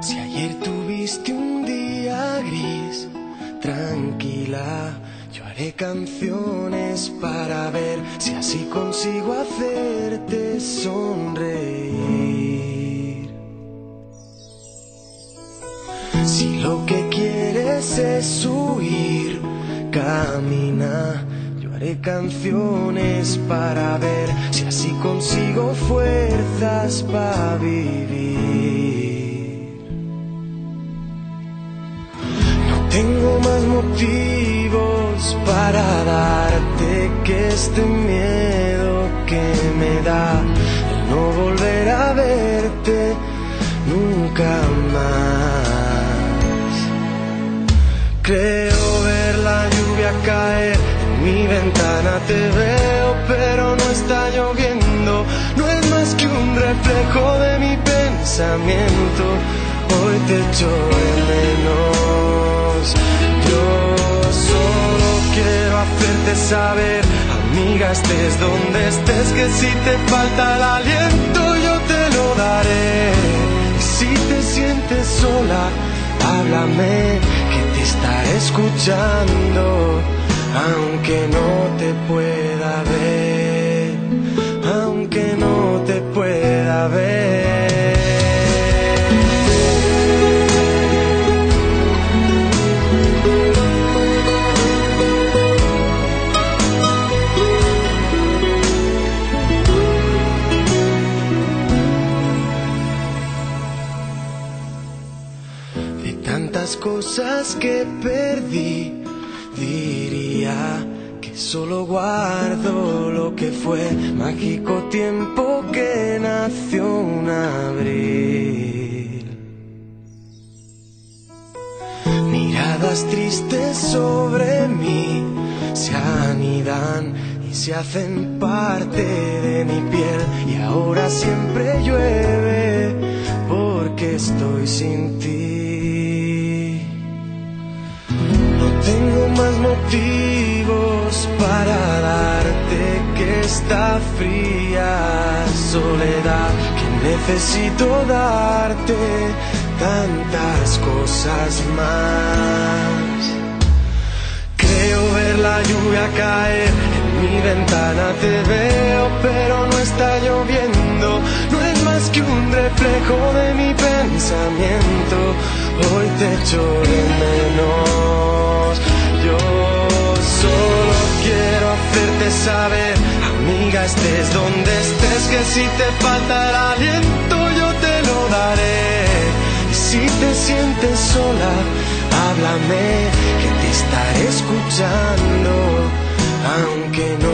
Si ayer tuviste un día gris, tranquila, yo haré canciones para ver si así consigo hacerte sonreír. Si lo que quieres es huir, camina. Yo haré canciones para ver si así consigo fuerzas para vivir. No tengo más motivos para darte que este miedo que me da el no volver a verte nunca más. Creo mi ventana, te veo, pero no está lloviendo. No es más que un reflejo de mi pensamiento. Hoy te echo de menos. Yo solo quiero hacerte saber, amiga, estés donde estés, que si te falta el aliento, yo te lo daré. Si te sientes sola, háblame, que te estaré escuchando, aunque no te pueda ver, aunque no te pueda ver. De tantas cosas que perdí, diría que solo guardo lo que fue mágico tiempo que nació un abril. Miradas tristes sobre mí se anidan y se hacen parte de mi piel y ahora siempre llueve porque estoy sin ti. No tengo motivos para darte que esta fría soledad que necesito darte tantas cosas más. Creo ver la lluvia caer en mi ventana, te veo, pero no está lloviendo. No es más que un reflejo de mi pensamiento. Hoy te echo estés donde estés, que si te falta aliento, yo te lo daré. Y si te sientes sola, háblame, que te estaré escuchando, aunque no